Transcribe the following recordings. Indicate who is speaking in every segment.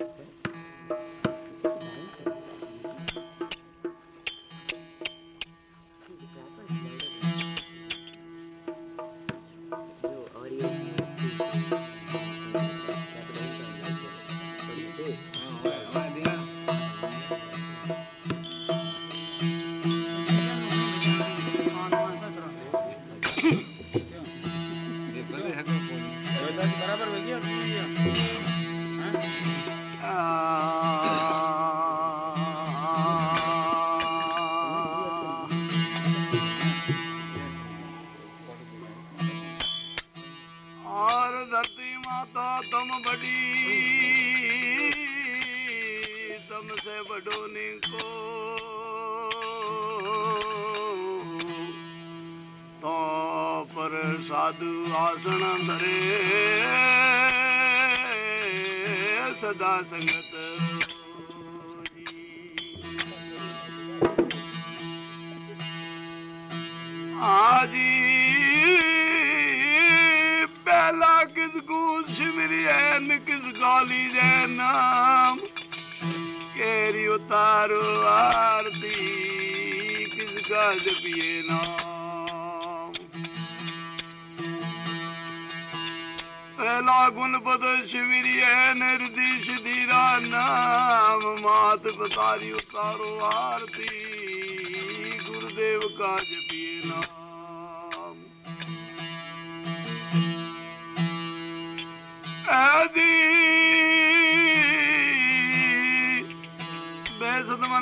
Speaker 1: Okay. ਤਾਰੋ ਆਰਤੀ, ਕਿਸ ਕਾ ਜਪੀਏ ਨਾਮ? ਪਹਿਲਾ ਗੁਣ ਬਦਲ ਸ਼ਵੀਰੀਏ, ਨਿਰਦੇਸ਼ ਦੀਰਾ ਨਾਮ। ਮਾਤ ਪਤਾਰੀ ਉਤਾਰੋ ਆਰਤੀ, ਗੁਰਦੇਵ ਕਾ ਜਪੀਏ ਨਾਮ। ਆਦੀ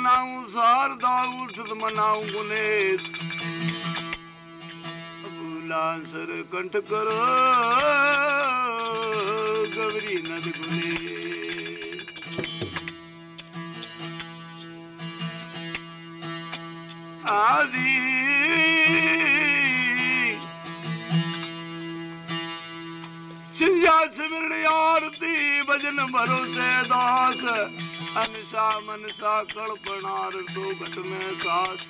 Speaker 1: मनाऊं सारदा उठत मनाऊं गुनेश लांसर कंठ करो गवरी नद गुने आदि। सिंजा सिमरण आरती, भजन भरोसे दास। अनसा मनसा कल्पनार तो घट में सास।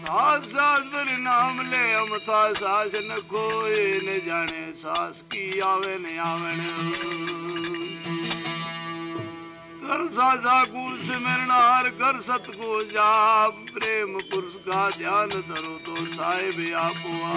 Speaker 1: सास सास पर नाम ले अमता, सास न कोई न जाने, सास की आवे न आवन कर साजा कुल सिमरनार कर सत को जाप प्रेम पुरुष का ध्यान धरो तो साहेब आपुआ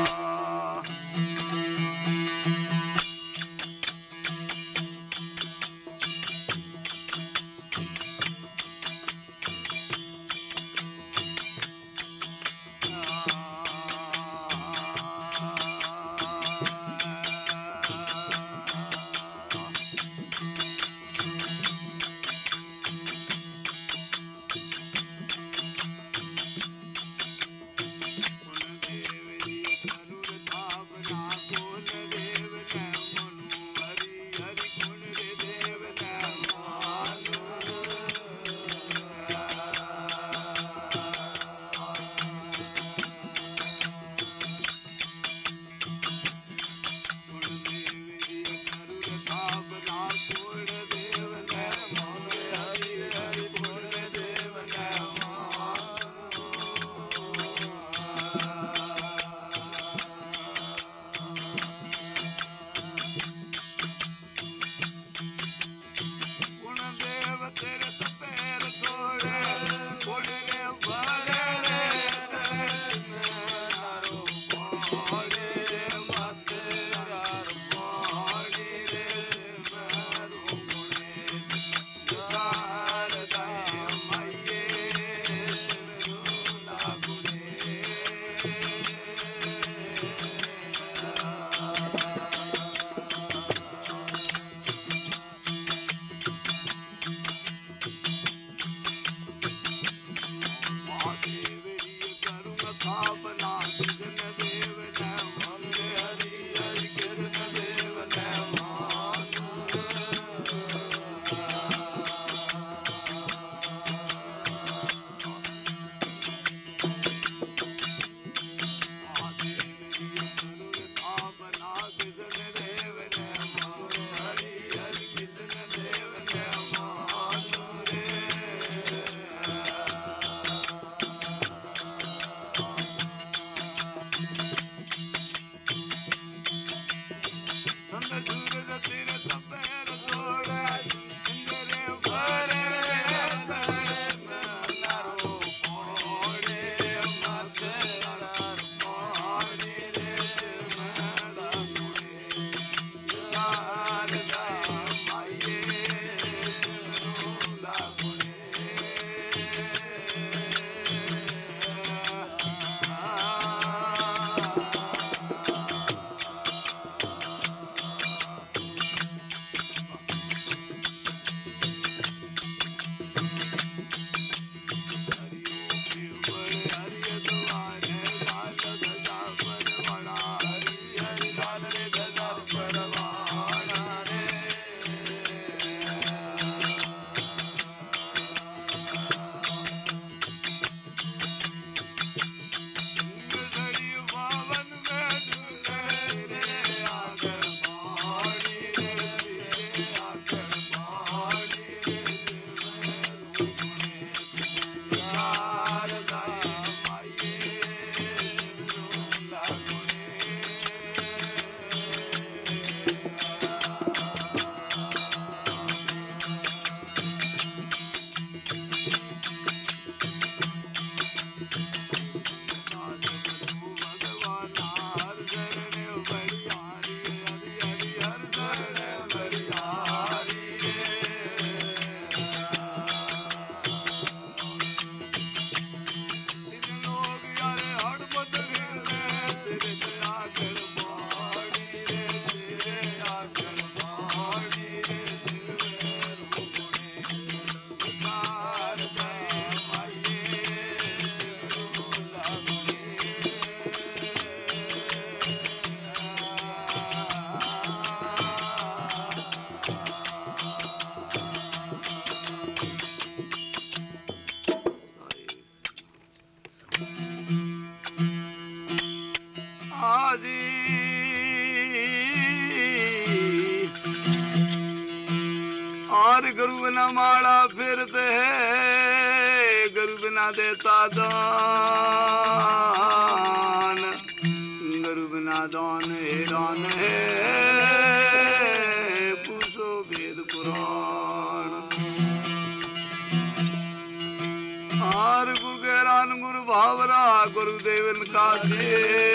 Speaker 1: गुरु बिना देता दान गुरु बिना दान हैरान है पूछो वेद पुराण आर गुरु गहरान गुरु भावरा गुरुदेवन का दे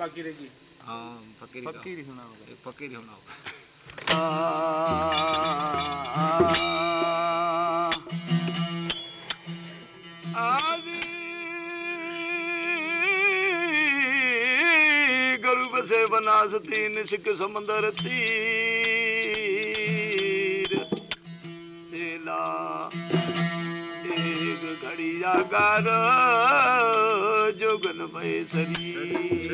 Speaker 2: बाकी रहेगी।
Speaker 3: हाँ फकीरी
Speaker 2: फकीरी होना होगा।
Speaker 3: फकीरी होना होगा।
Speaker 1: आदि बनास तीन सिख समंदर तीर। सेला एक घड़ी जाकर भय शरीर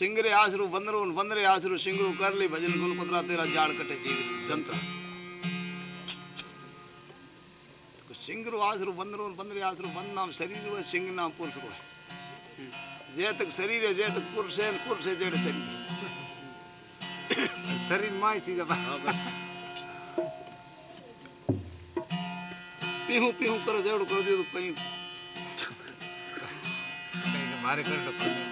Speaker 1: सिंगरे आसरू बंदरो बंदरे आसरू सिंगरू कर ली भजन गुल पतरा तेरा जाल कटे जीव जंत्र। सिंगरू आसरू बंदरो बंदरे आसरू बंद नाम शरीर हुए सिंह नाम पुरुष हुए। जे तक शरीर है जे तक पुरुष है पुरुष है जेड़ शरीर
Speaker 3: शरीर माई सीधा
Speaker 1: पीहू पीहू करो जेड़ कर दियो तो पीहू
Speaker 3: मारे कर।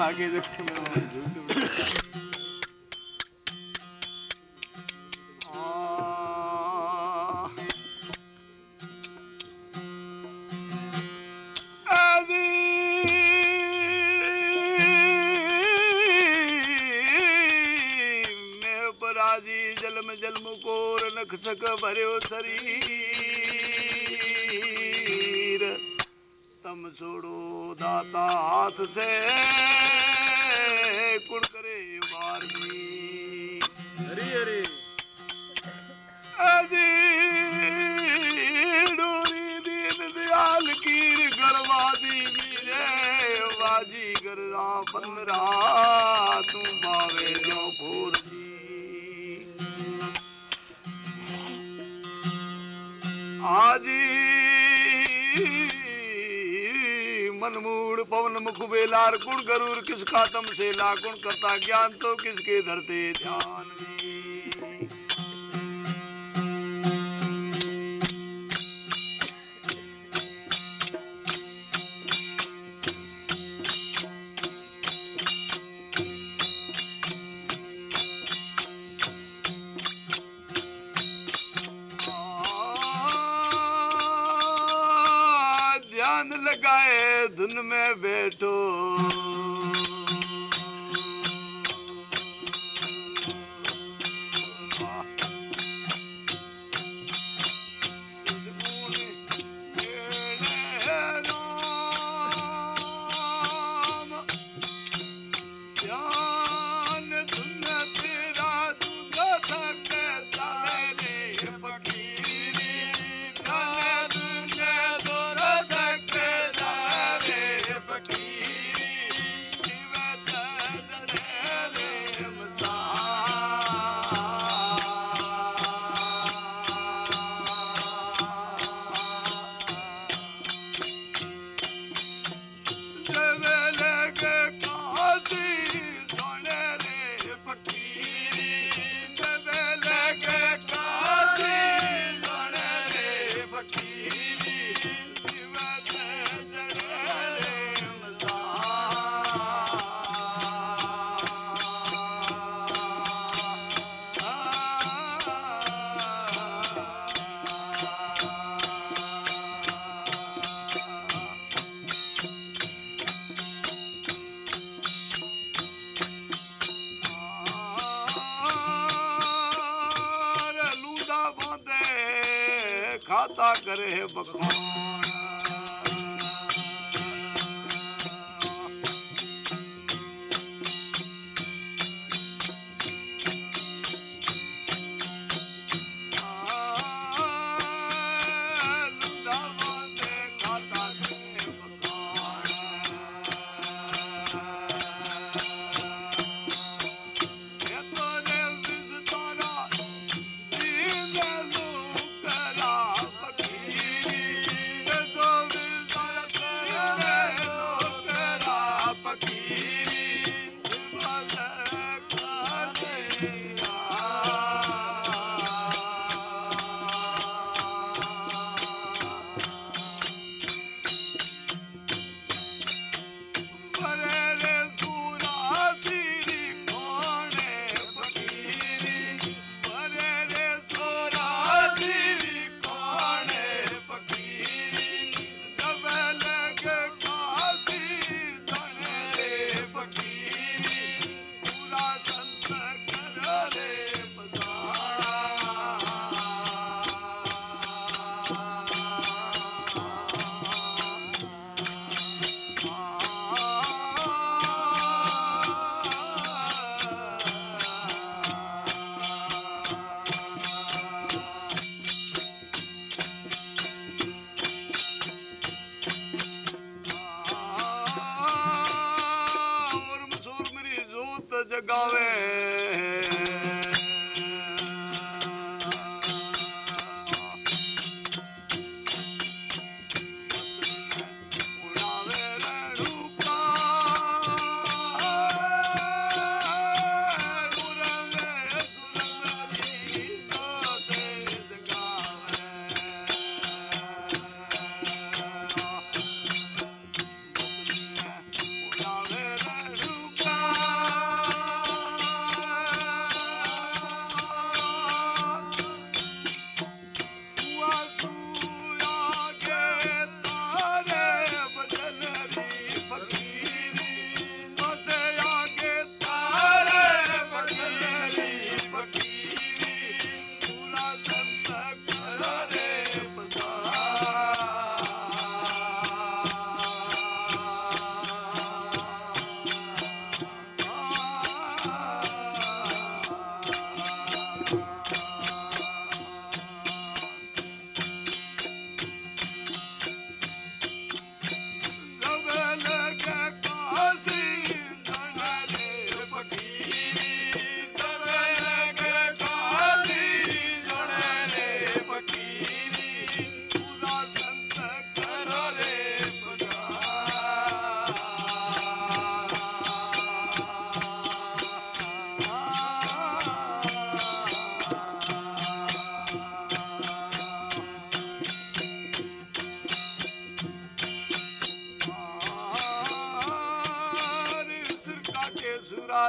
Speaker 2: आगे देखो मैं झूठ.
Speaker 1: पराजी जल जल मुकोर नख सक भरियो शरीर। तम छोड़ो दाता हाथ से। आजी, मनमूड पवन मुख बेलार गुण गरुर, किसका तम से लाकुण करता ज्ञान तो किसके धरते ध्यान? लगाए धुन में बैठो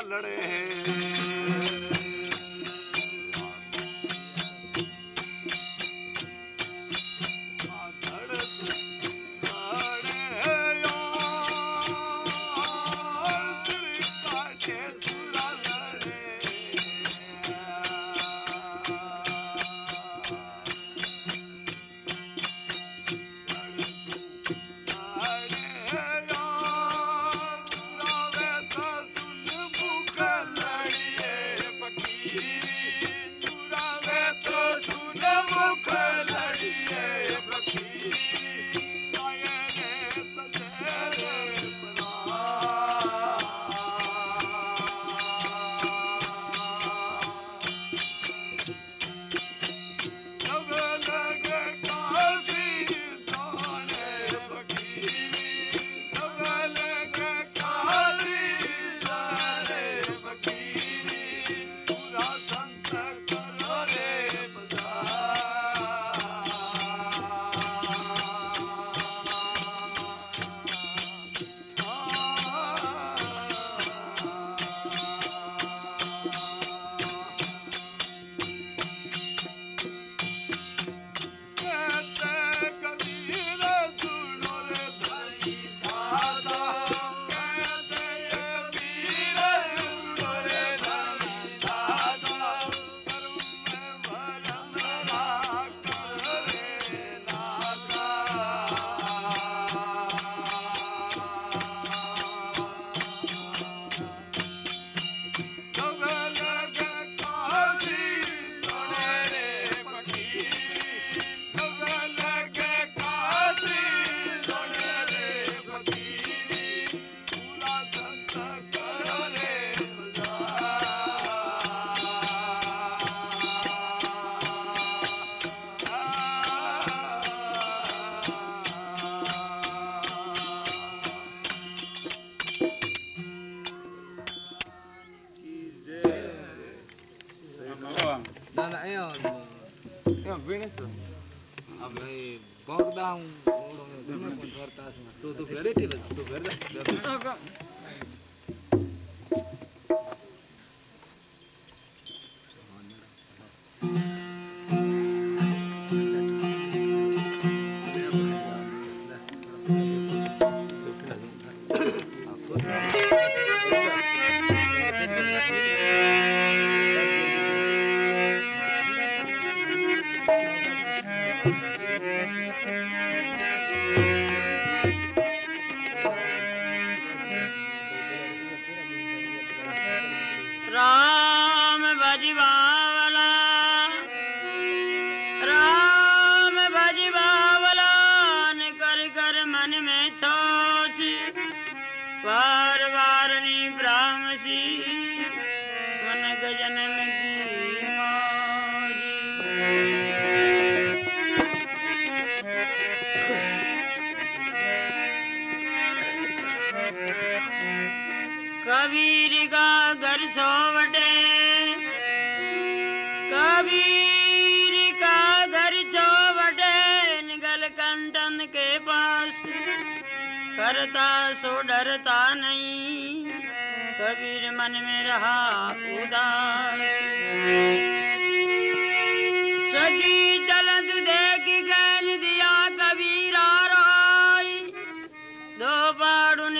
Speaker 1: लड़े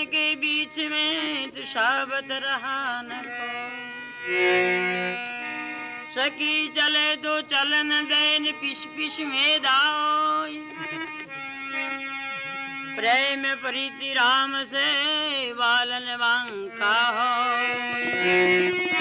Speaker 4: के बीच में दिशावत रहा न तो। सकी चले तो चलन दैन पिश पिस में दाओ प्रेम प्रीति राम से बालन वांका हो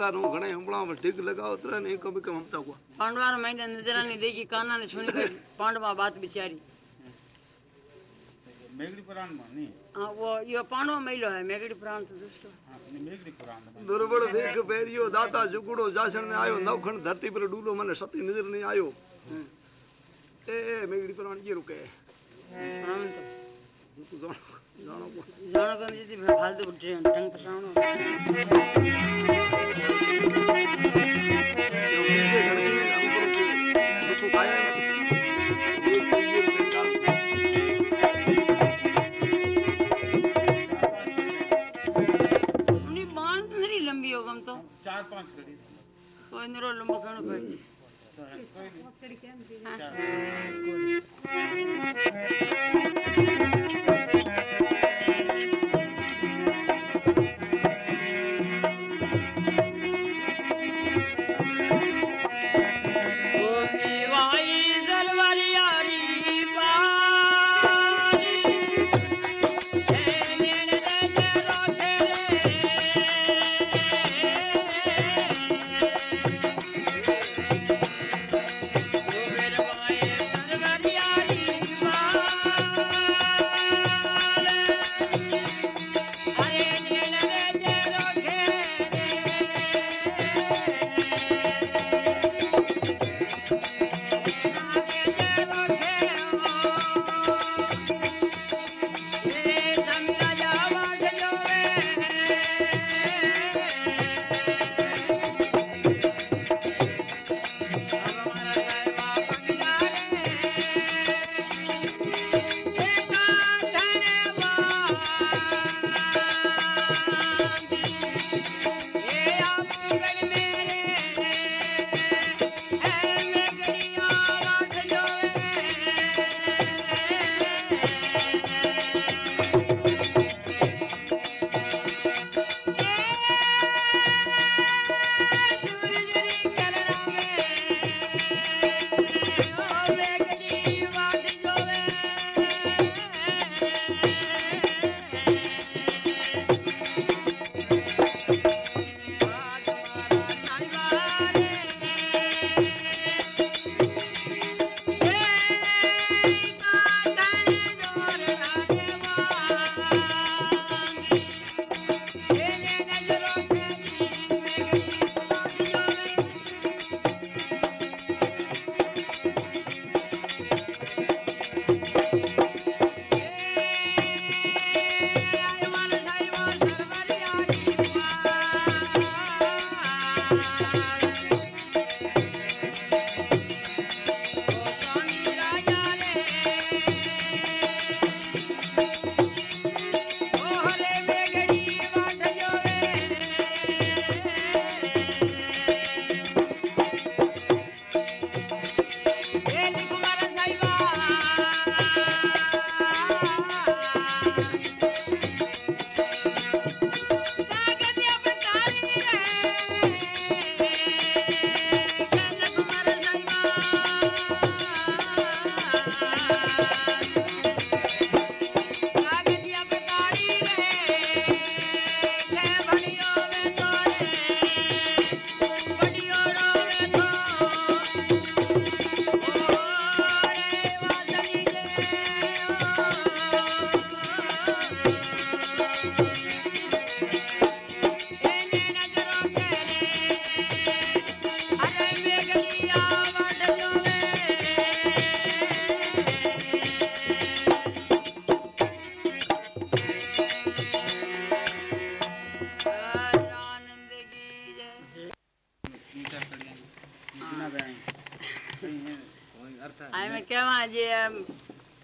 Speaker 1: थार थार घणे हुंबळा में टिक लगाओ तर नहीं कभी कम हमता को
Speaker 5: पांडवार महीने नजरानी देखी काना ने सुनी गई पांडवा बात बिचारी।
Speaker 4: मेघड़ी पुराण में नहीं।
Speaker 5: हाँ वो यो पांडवा महिलो है मेगड़ी प्राण तो दूसरो
Speaker 4: हाँ, नहीं, मेघड़ी पुराण
Speaker 1: दुर्बल देख पेरियो दाता जुगड़ो जासण ने आयो नवखण धरती पर डूलो मने सती नज़र नहीं आयो।
Speaker 5: हम्म।
Speaker 1: ए ए मेगड़ी प्राण ये रुके।
Speaker 5: तो।
Speaker 1: तू जानो जानो को
Speaker 5: जानो कौन जी फालतू ट्रेन टंग पसावनो
Speaker 1: हमको खाया ये ये बेकार
Speaker 5: उनी बाँध तो नहीं लंबी हो गम तो।
Speaker 4: चार पाँच कड़ी
Speaker 5: कोई नरो लंबो कणो
Speaker 4: तो कोई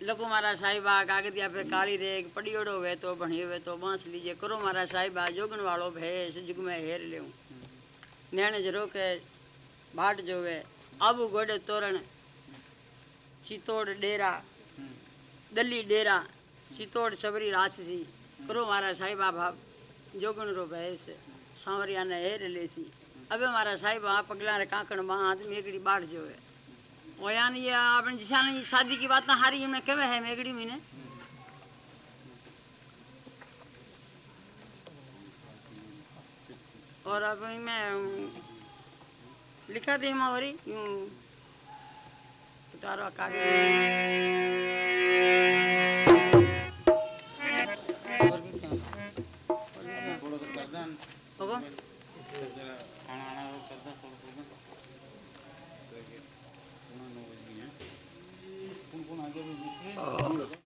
Speaker 5: लको मारा साहिबा कागदिया फिर काली देख पड़ियोड़ो वे तो बणी वे तो बाँस लीजिए करो मारा साहिबा जोगन वालो भेष जुग में हेर ले नैण जरो के बाट जो वे आबू गोडे तोरण चितोड़ डेरा दली डेरा चितोड़ सबरी राससी करो मारा साहिबा भाव जोगन रो भेष सांवरिया ने हेर लेसी अबे मारा साहिबा पगला रे कांकण बा आदमी एकड़ी बाट जो है यानी ये आपने जिसान शादी की बात ना हारी हमने कहे है मेगड़ी मीने।
Speaker 4: और अब मैं लिखा दी माँ वरी यूँ उतारो कागज़।
Speaker 5: और भी क्या? 啊,